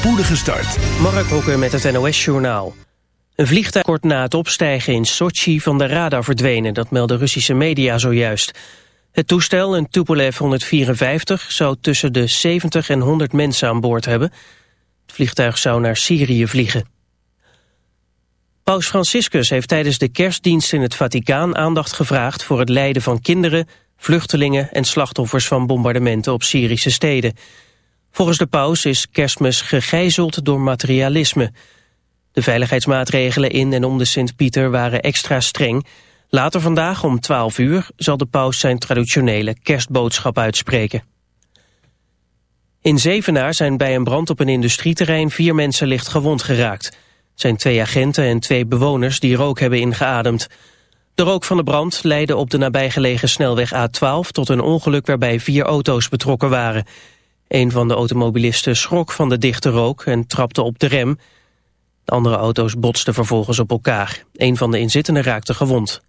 spoedige start. Mark met het NOS-journaal. Een vliegtuig kort na het opstijgen in Sochi van de radar verdwenen. Dat melden Russische media zojuist. Het toestel, een Tupolev 154, zou tussen de 70 en 100 mensen aan boord hebben. Het vliegtuig zou naar Syrië vliegen. Paus Franciscus heeft tijdens de kerstdienst in het Vaticaan aandacht gevraagd voor het lijden van kinderen, vluchtelingen en slachtoffers van bombardementen op Syrische steden. Volgens de paus is kerstmis gegijzeld door materialisme. De veiligheidsmaatregelen in en om de Sint-Pieter waren extra streng. Later vandaag om 12 uur zal de paus zijn traditionele kerstboodschap uitspreken. In Zevenaar zijn bij een brand op een industrieterrein vier mensen licht gewond geraakt. Het zijn twee agenten en twee bewoners die rook hebben ingeademd. De rook van de brand leidde op de nabijgelegen snelweg A12 tot een ongeluk waarbij vier auto's betrokken waren. Een van de automobilisten schrok van de dichte rook en trapte op de rem. De andere auto's botsten vervolgens op elkaar. Een van de inzittenden raakte gewond.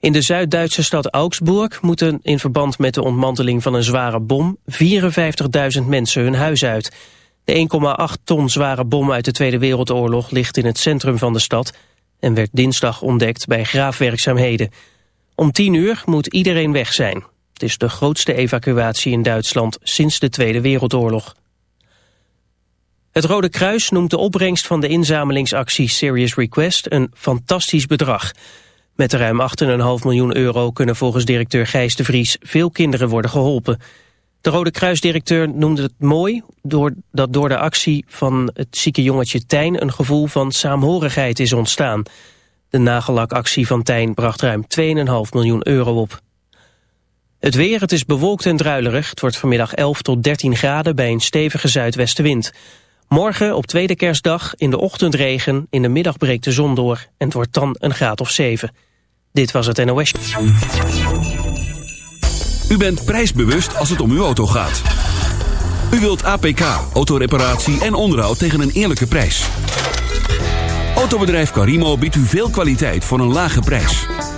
In de Zuid-Duitse stad Augsburg moeten in verband met de ontmanteling van een zware bom 54.000 mensen hun huis uit. De 1,8 ton zware bom uit de Tweede Wereldoorlog ligt in het centrum van de stad en werd dinsdag ontdekt bij graafwerkzaamheden. Om 10 uur moet iedereen weg zijn. Het is de grootste evacuatie in Duitsland sinds de Tweede Wereldoorlog. Het Rode Kruis noemt de opbrengst van de inzamelingsactie Serious Request een fantastisch bedrag. Met ruim 8,5 miljoen euro kunnen volgens directeur Gijs de Vries veel kinderen worden geholpen. De Rode Kruisdirecteur noemde het mooi dat door de actie van het zieke jongetje Tijn een gevoel van saamhorigheid is ontstaan. De nagellakactie van Tijn bracht ruim 2,5 miljoen euro op. Het weer, het is bewolkt en druilerig. Het wordt vanmiddag 11 tot 13 graden bij een stevige zuidwestenwind. Morgen op tweede kerstdag in de ochtend regen, in de middag breekt de zon door en het wordt dan een graad of 7. Dit was het NOS. U bent prijsbewust als het om uw auto gaat. U wilt APK, autoreparatie en onderhoud tegen een eerlijke prijs. Autobedrijf Carimo biedt u veel kwaliteit voor een lage prijs.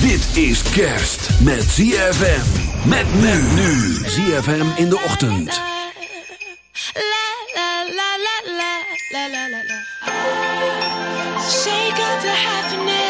Dit is kerst met ZFM. Met men nu. ZFM in de ochtend. Shake up the happiness.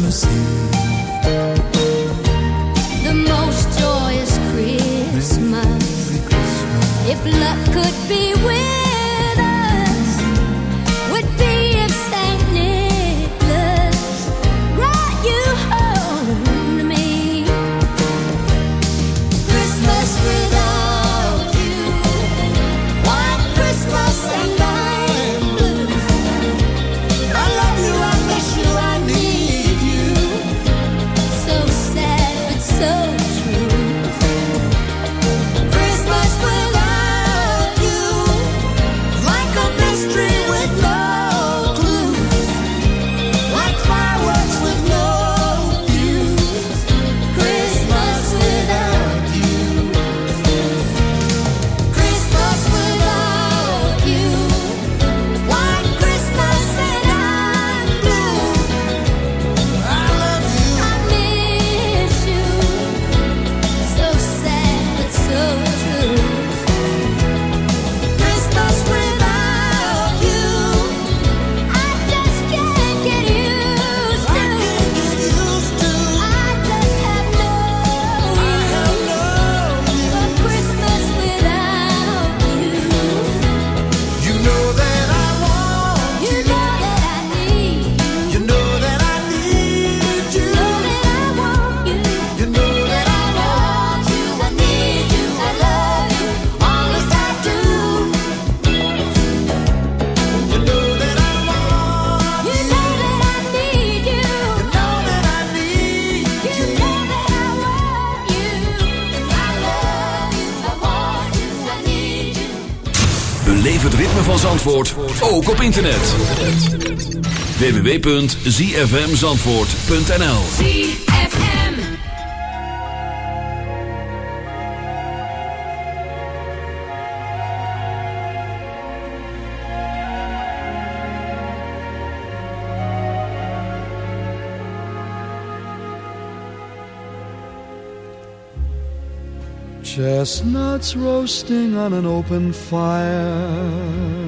this Christmas Zandvoort, ook op internet. www.zfmzandvoort.nl ZFM. Chestnuts roasting on an open fire.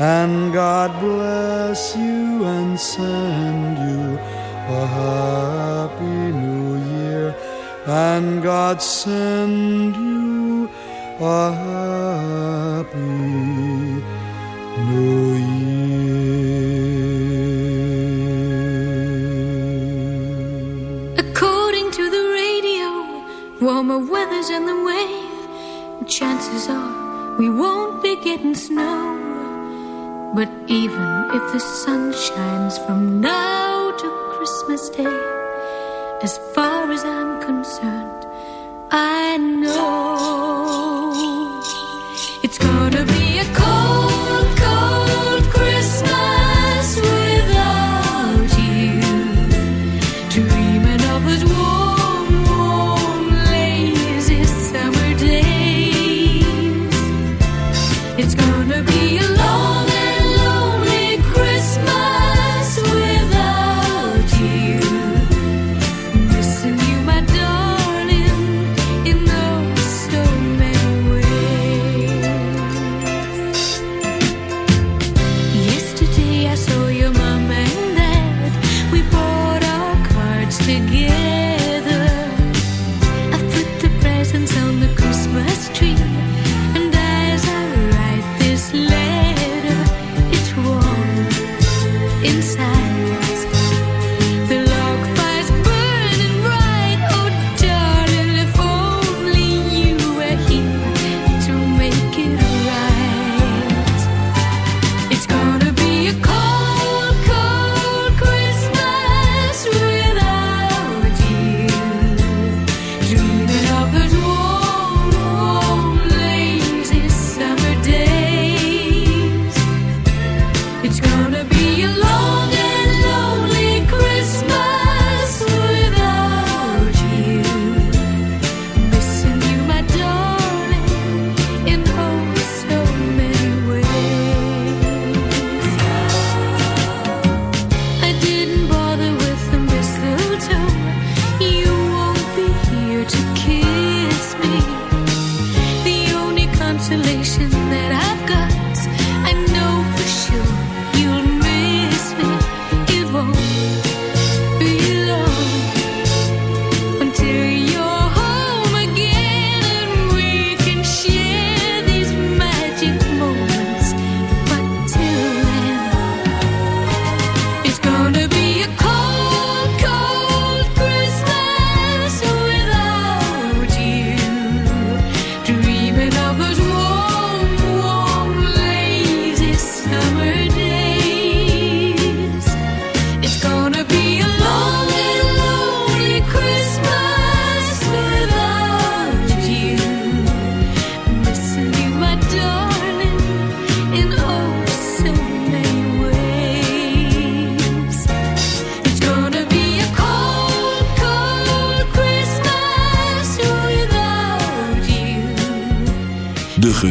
And God bless you and send you a happy new year. And God send you a happy new year. According to the radio, Warmer weather's in the way. Chances are we won't be getting snow. But even if the sun shines from now to Christmas Day, as far as I'm concerned, I know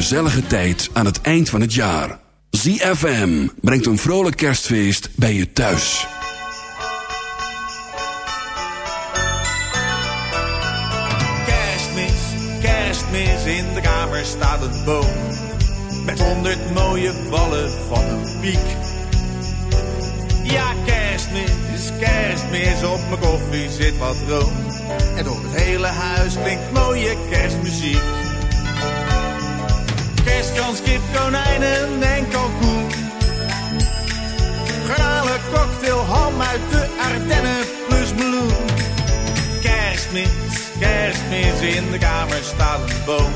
gezellige tijd aan het eind van het jaar. ZFM brengt een vrolijk kerstfeest bij je thuis. Kerstmis, kerstmis, in de kamer staat een boom. Met honderd mooie ballen van een piek. Ja, kerstmis, kerstmis, op mijn koffie zit wat room. En door het hele huis klinkt mooie kerstmuziek. Kerstkans, kip, konijnen en kalkoen. Garnalen, cocktail, ham uit de Ardennen plus meloen. Kerstmis, kerstmis, in de kamer staat een boom.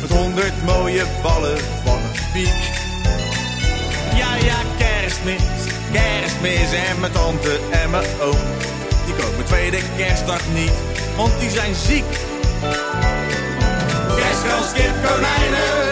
Met honderd mooie ballen van een piek. Ja, ja, kerstmis, kerstmis en mijn tante en mijn oom. Die komen tweede kerstdag niet, want die zijn ziek. Kerstkans, kip, konijnen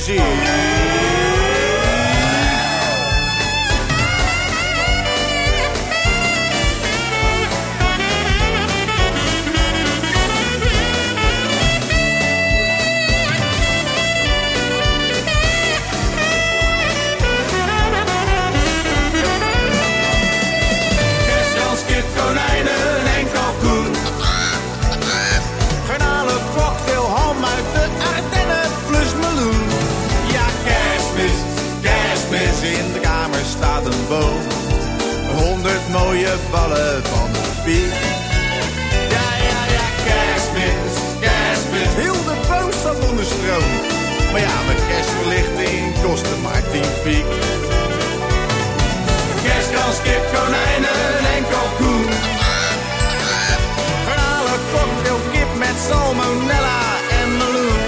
kerstmuziek. Ballen van de piek. Ja, ja, ja, kerstmis, kerstmis. Heel de boom staat onder stroom. Maar ja, mijn kerstverlichting kostte maar 10 piek. Kerstkans, kip, konijnen en kalkoen. Verhalen cocktail, kip met salmonella en meloen.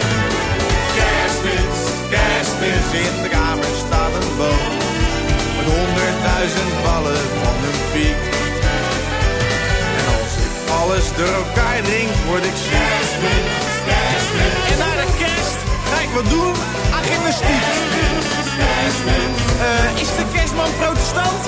Kerstmis, kerstmis, in de kamer staat een boom. Met honderdduizend ballen van een piek. Alles door elkaar drink, word ik. Kerstmis, kerstmis. En na de kerst ga ik wat doen aan gymnastiek. Eh, is de kerstman protestant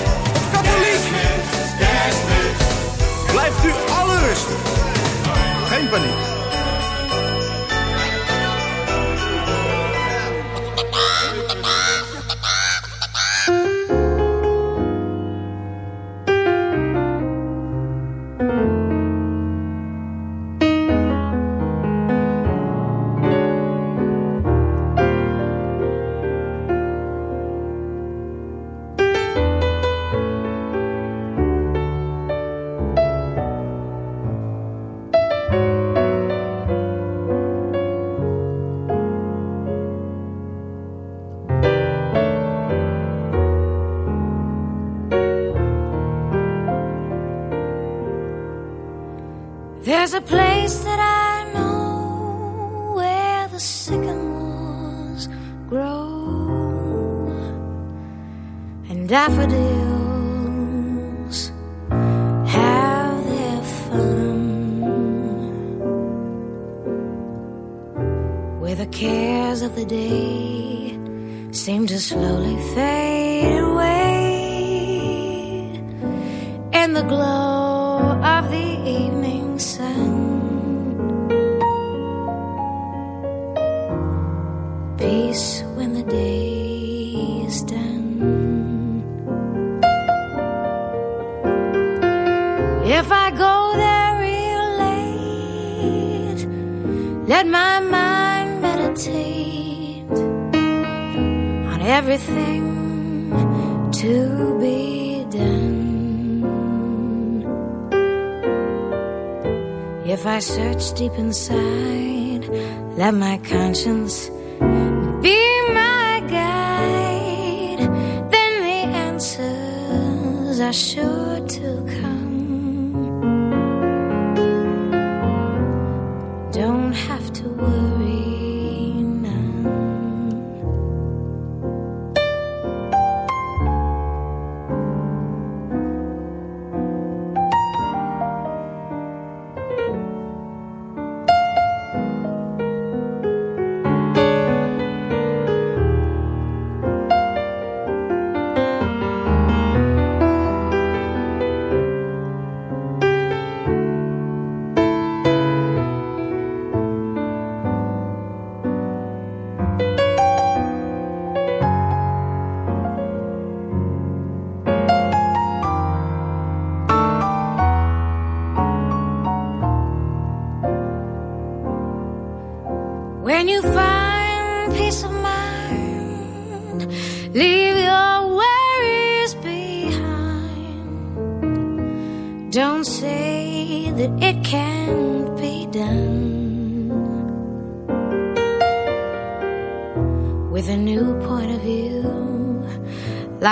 If I search deep inside, let my conscience be my guide. Then the answers are sure to come.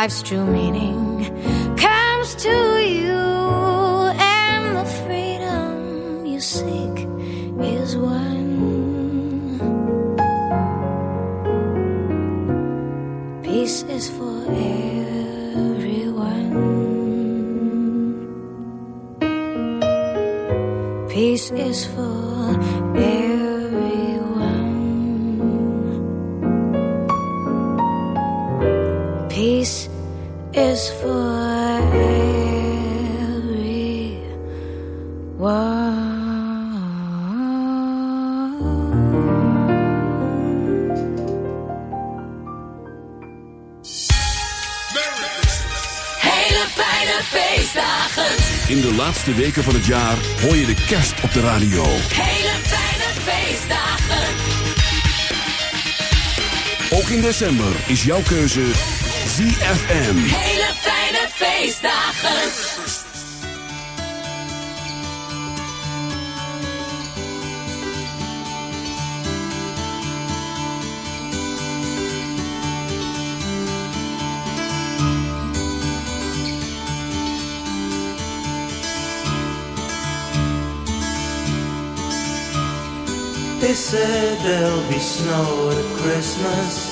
Life's true meaning Peace is for everyone. Hele fijne feestdagen. In de laatste weken van het jaar hoor je de kerst op de radio. Hele fijne feestdagen. Ook in december is jouw keuze ZFM. Hele fijne feestdagen. They said there'll be snow at Christmas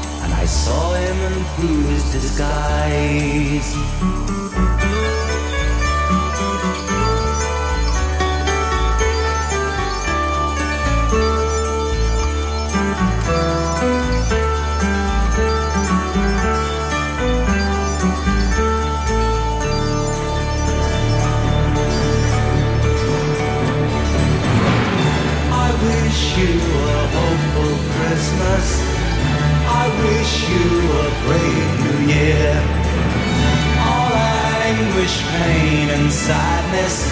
I saw him and through his disguise. I wish you a hopeful Christmas. Wish you a brave new year. All anguish, pain, and sadness.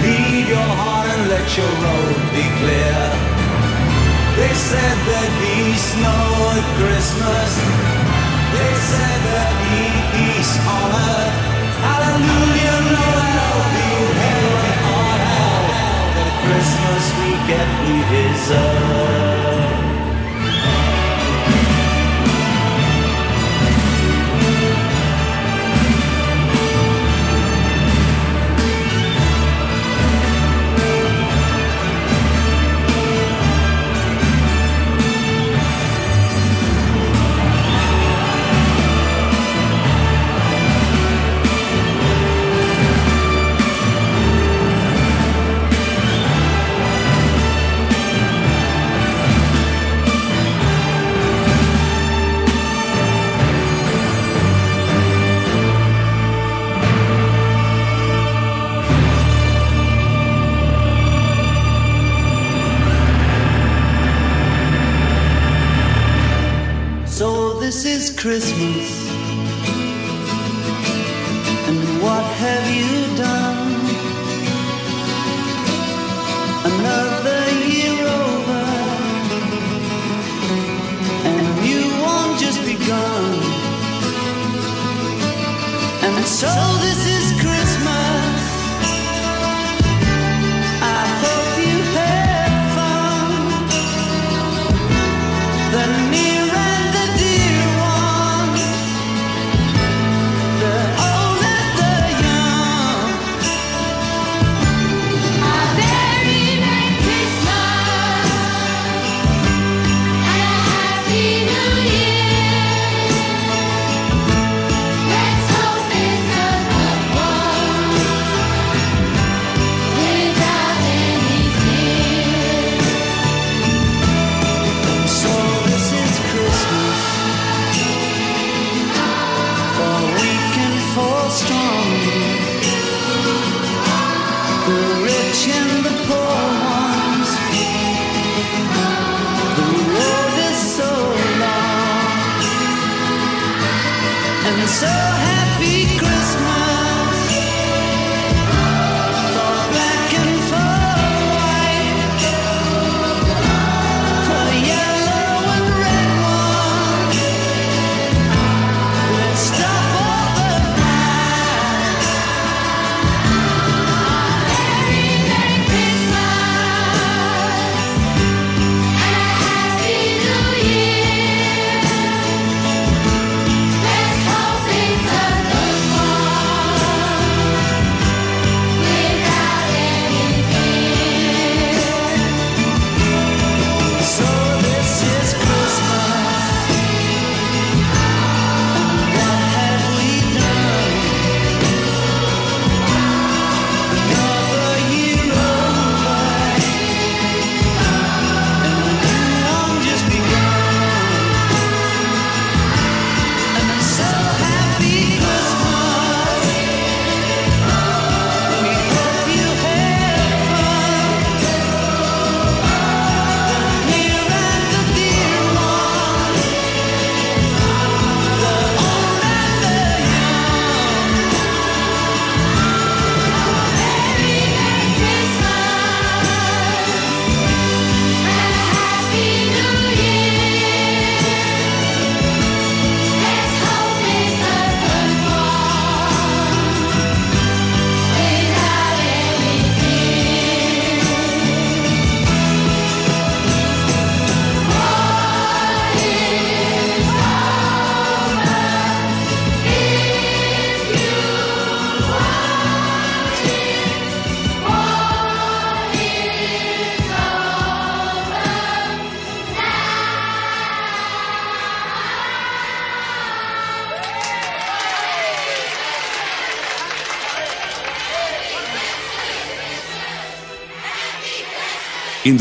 Leave your heart and let your road be clear. They said there'd be snow at Christmas. They said there'd be peace on earth. Hallelujah, Noel, be heaven on hell. The Christmas we get we deserve.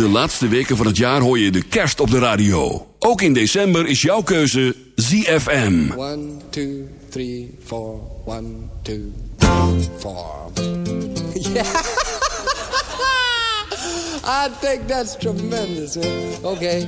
De laatste weken van het jaar hoor je de kerst op de radio. Ook in december is jouw keuze ZFM. One, two, three, four. One, two, four. Yeah. I think that's tremendous. Okay.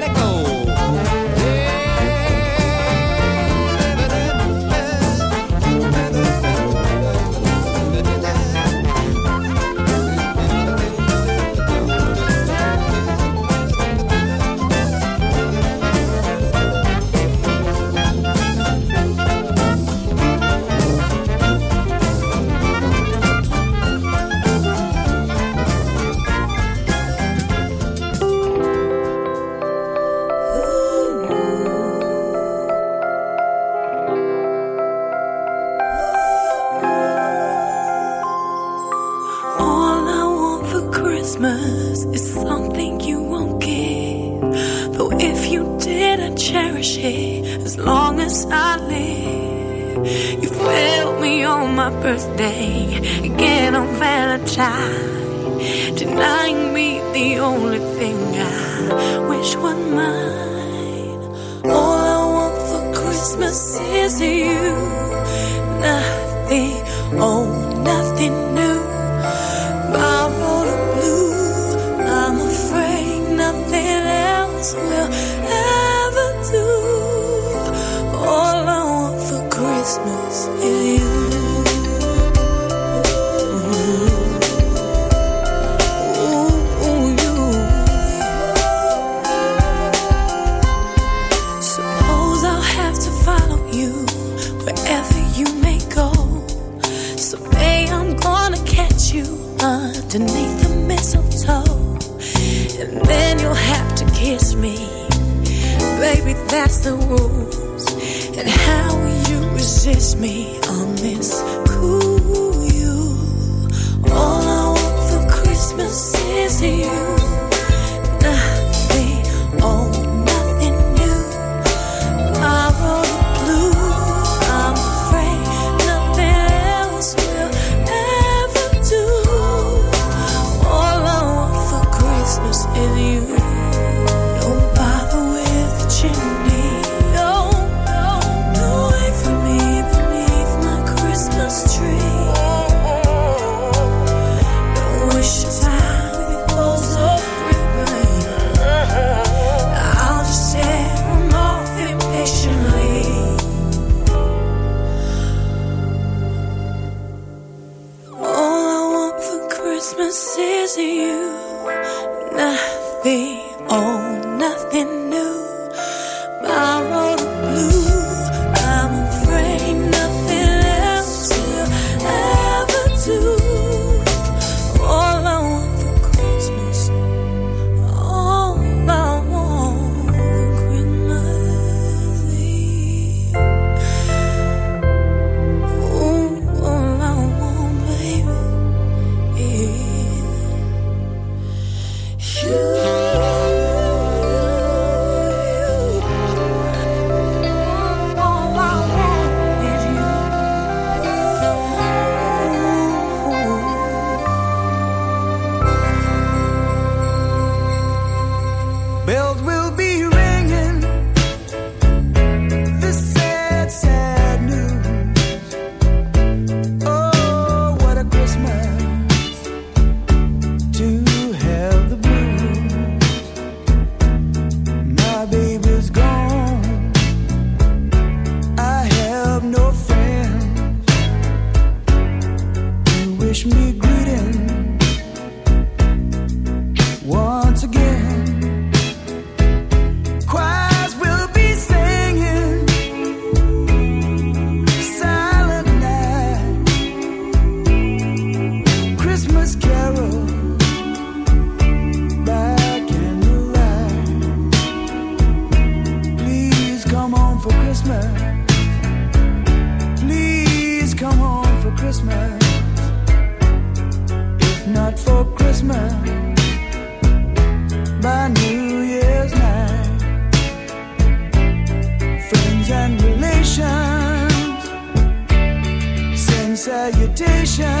live. You failed me on my birthday, again on Valentine, denying me the only thing I wish was mine. All I want for Christmas is you. Nothing, oh, nothing new. Borrowed blue. I'm afraid nothing else will that's the rules. And how you resist me to you. Nothing old, nothing new. salutation.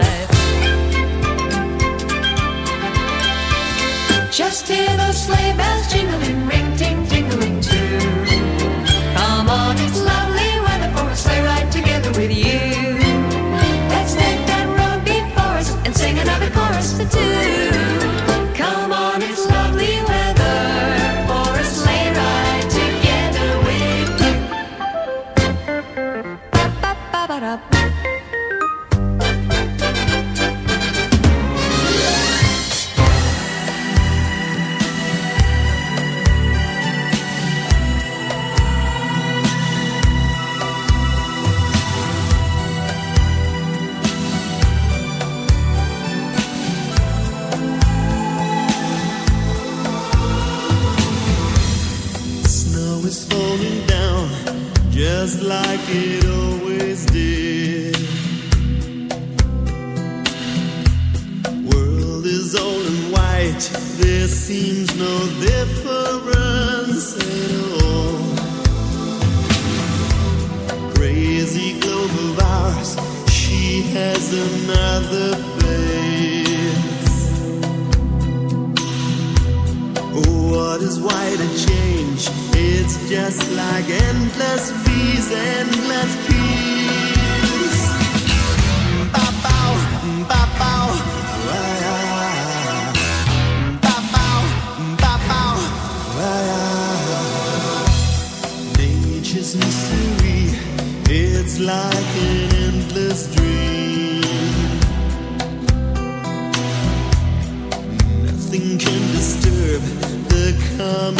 Just hear those sleigh bells jingling, ring, ting, tingling What is white a change? It's just like endless bees, endless peace. Ba-bow, ba-bow, ah. Ba-bow, ba-bow, ah. Nature's mystery, it's like an endless dream. Nothing can disturb the come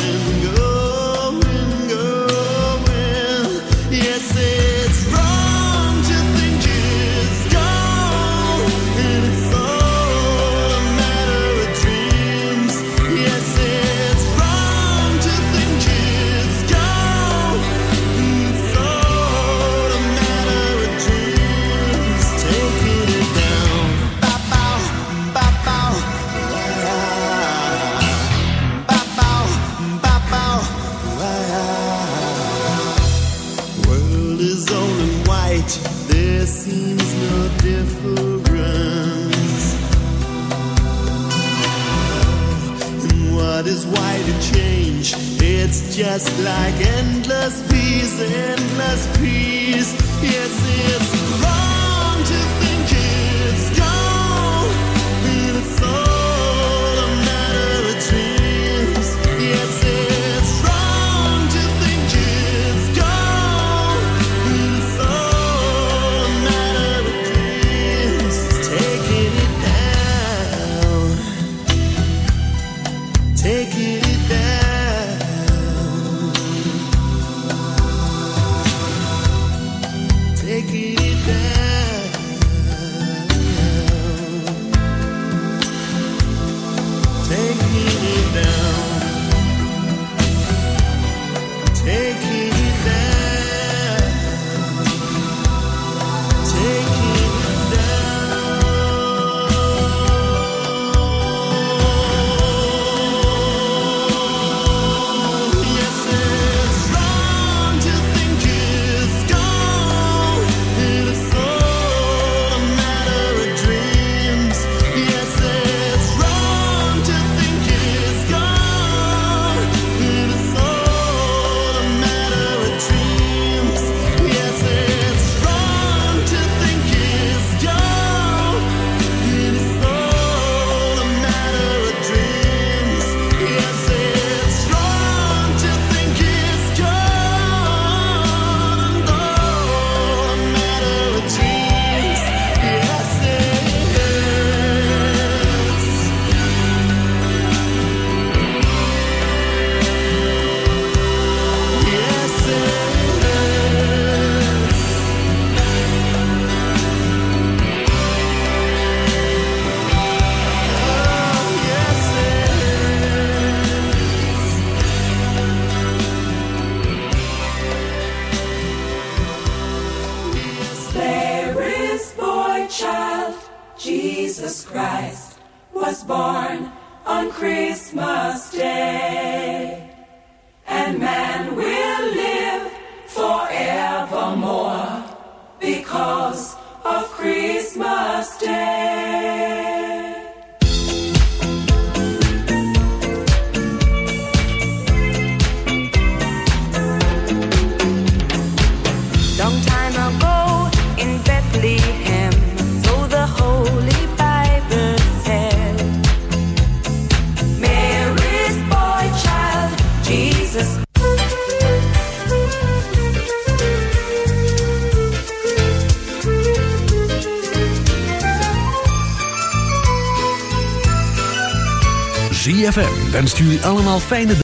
allemaal fijne